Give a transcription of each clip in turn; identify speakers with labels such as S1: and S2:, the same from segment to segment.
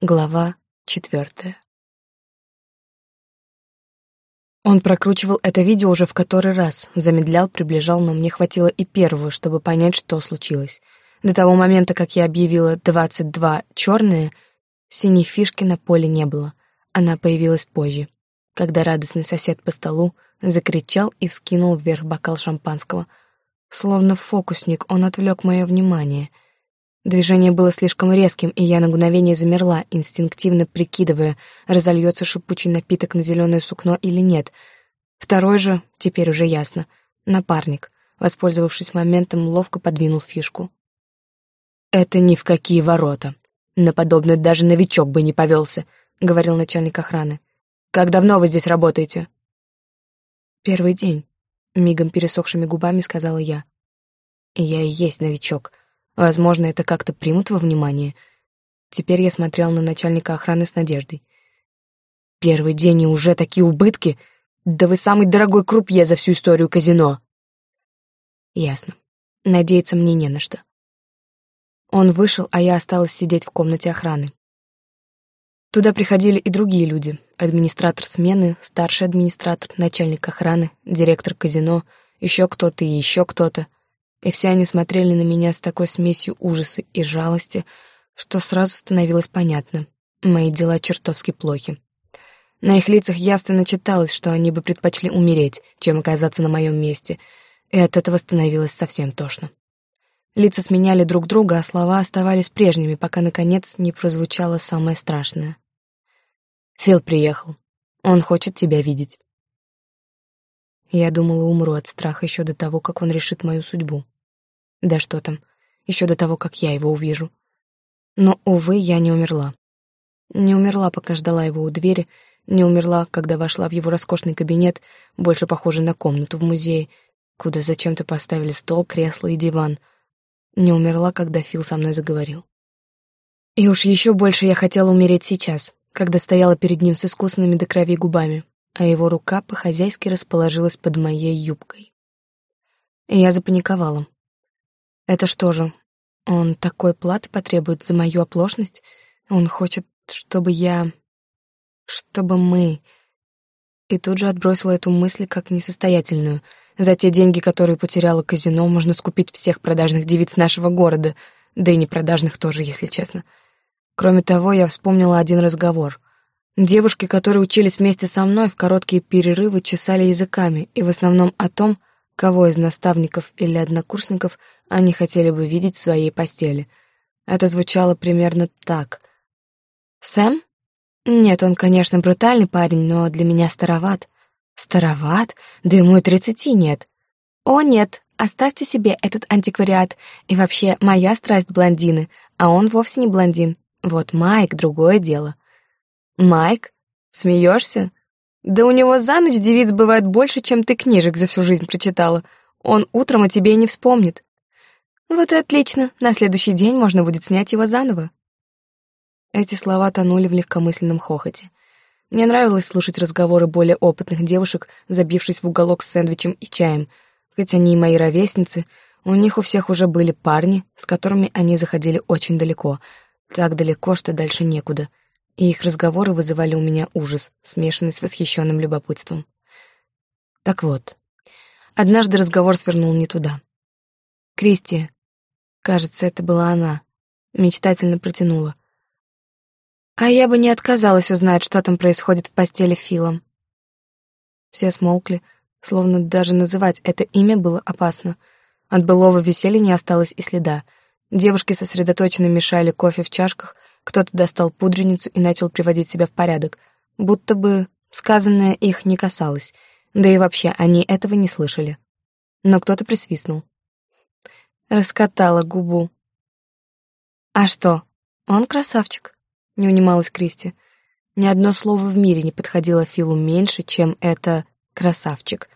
S1: Глава четвертая. Он прокручивал это видео уже в который раз, замедлял, приближал, но мне хватило и первого, чтобы понять, что случилось. До того момента, как я объявила «двадцать два черные», синей фишки на поле не было. Она появилась позже, когда радостный сосед по столу закричал и вскинул вверх бокал шампанского. Словно фокусник, он отвлек мое внимание — Движение было слишком резким, и я на мгновение замерла, инстинктивно прикидывая, разольется шипучий напиток на зеленое сукно или нет. Второй же, теперь уже ясно, напарник, воспользовавшись моментом, ловко подвинул фишку. «Это ни в какие ворота. На подобное даже новичок бы не повелся», — говорил начальник охраны. «Как давно вы здесь работаете?» «Первый день», — мигом пересохшими губами сказала я. «Я и есть новичок», — Возможно, это как-то примут во внимание. Теперь я смотрел на начальника охраны с надеждой. Первый день и уже такие убытки? Да вы самый дорогой крупье за всю историю казино. Ясно. Надеяться мне не на что. Он вышел, а я осталась сидеть в комнате охраны. Туда приходили и другие люди. Администратор смены, старший администратор, начальник охраны, директор казино, еще кто-то и еще кто-то и все они смотрели на меня с такой смесью ужаса и жалости, что сразу становилось понятно. Мои дела чертовски плохи. На их лицах явственно читалось, что они бы предпочли умереть, чем оказаться на моем месте, и от этого становилось совсем тошно. Лица сменяли друг друга, а слова оставались прежними, пока, наконец, не прозвучало самое страшное. «Фил приехал. Он хочет тебя видеть». Я думала, умру от страха еще до того, как он решит мою судьбу. Да что там, еще до того, как я его увижу. Но, увы, я не умерла. Не умерла, пока ждала его у двери, не умерла, когда вошла в его роскошный кабинет, больше похожий на комнату в музее, куда зачем-то поставили стол, кресло и диван. Не умерла, когда Фил со мной заговорил. И уж еще больше я хотела умереть сейчас, когда стояла перед ним с искусанными до крови губами, а его рука по-хозяйски расположилась под моей юбкой. Я запаниковала. Это что же, он такой платы потребует за мою оплошность? Он хочет, чтобы я... чтобы мы... И тут же отбросила эту мысль как несостоятельную. За те деньги, которые потеряла казино, можно скупить всех продажных девиц нашего города, да и не продажных тоже, если честно. Кроме того, я вспомнила один разговор — Девушки, которые учились вместе со мной, в короткие перерывы чесали языками, и в основном о том, кого из наставников или однокурсников они хотели бы видеть в своей постели. Это звучало примерно так. «Сэм? Нет, он, конечно, брутальный парень, но для меня староват». «Староват? Да ему и тридцати нет». «О, нет, оставьте себе этот антиквариат. И вообще, моя страсть — блондины, а он вовсе не блондин. Вот Майк — другое дело». Майк? Смеешься? Да у него за ночь девиц бывает больше, чем ты книжек за всю жизнь прочитала. Он утром о тебе и не вспомнит. Вот и отлично, на следующий день можно будет снять его заново. Эти слова тонули в легкомысленном хохоте. Мне нравилось слушать разговоры более опытных девушек, забившись в уголок с сэндвичем и чаем. Хоть они и мои ровесницы, у них у всех уже были парни, с которыми они заходили очень далеко. Так далеко, что дальше некуда — и их разговоры вызывали у меня ужас, смешанный с восхищенным любопытством. Так вот, однажды разговор свернул не туда. Кристи, кажется, это была она, мечтательно протянула. А я бы не отказалась узнать, что там происходит в постели Филом. Все смолкли, словно даже называть это имя было опасно. От былого веселья не осталось и следа. Девушки сосредоточенно мешали кофе в чашках, кто-то достал пудреницу и начал приводить себя в порядок, будто бы сказанное их не касалось, да и вообще они этого не слышали. Но кто-то присвистнул. Раскатала губу. «А что? Он красавчик», — не унималась Кристи. Ни одно слово в мире не подходило Филу меньше, чем это «красавчик».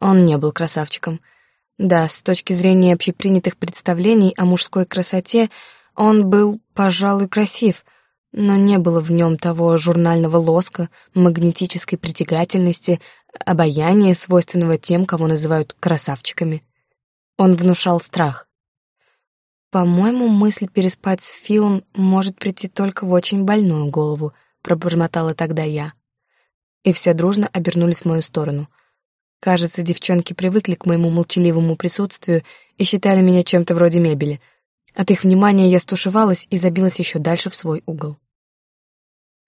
S1: Он не был красавчиком. Да, с точки зрения общепринятых представлений о мужской красоте — он был, пожалуй, красив, но не было в нем того журнального лоска, магнетической притягательности, обаяния, свойственного тем, кого называют красавчиками. Он внушал страх. «По-моему, мысль переспать с Филом может прийти только в очень больную голову», — пробормотала тогда я. И все дружно обернулись в мою сторону. Кажется, девчонки привыкли к моему молчаливому присутствию и считали меня чем-то вроде мебели. От их внимания я стушевалась и забилась еще дальше в свой угол.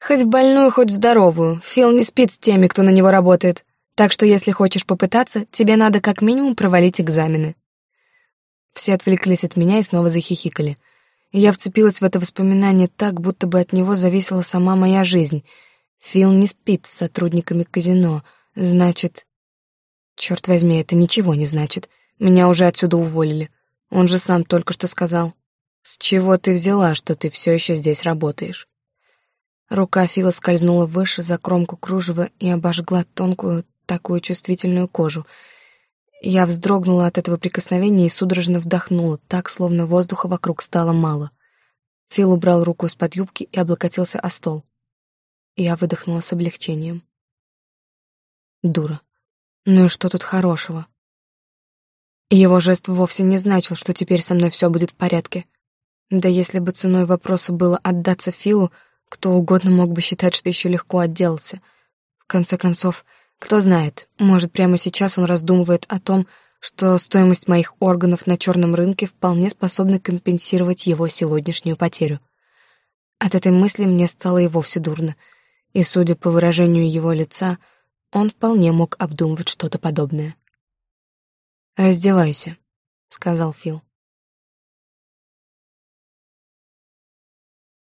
S1: «Хоть в больную, хоть в здоровую. Фил не спит с теми, кто на него работает. Так что если хочешь попытаться, тебе надо как минимум провалить экзамены». Все отвлеклись от меня и снова захихикали. Я вцепилась в это воспоминание так, будто бы от него зависела сама моя жизнь. Фил не спит с сотрудниками казино. Значит... Черт возьми, это ничего не значит. Меня уже отсюда уволили. Он же сам только что сказал. «С чего ты взяла, что ты все еще здесь работаешь?» Рука Фила скользнула выше за кромку кружева и обожгла тонкую, такую чувствительную кожу — я вздрогнула от этого прикосновения и судорожно вдохнула, так, словно воздуха вокруг стало мало. Фил убрал руку из-под юбки и облокотился о стол. Я выдохнула с облегчением. Дура. Ну и что тут хорошего? Его жест вовсе не значил, что теперь со мной все будет в порядке. Да если бы ценой вопроса было отдаться Филу, кто угодно мог бы считать, что еще легко отделался. В конце концов, кто знает, может, прямо сейчас он раздумывает о том, что стоимость моих органов на черном рынке вполне способна компенсировать его сегодняшнюю потерю. От этой мысли мне стало и вовсе дурно, и, судя по выражению его лица, он вполне мог обдумывать что-то подобное. «Раздевайся», — сказал Фил.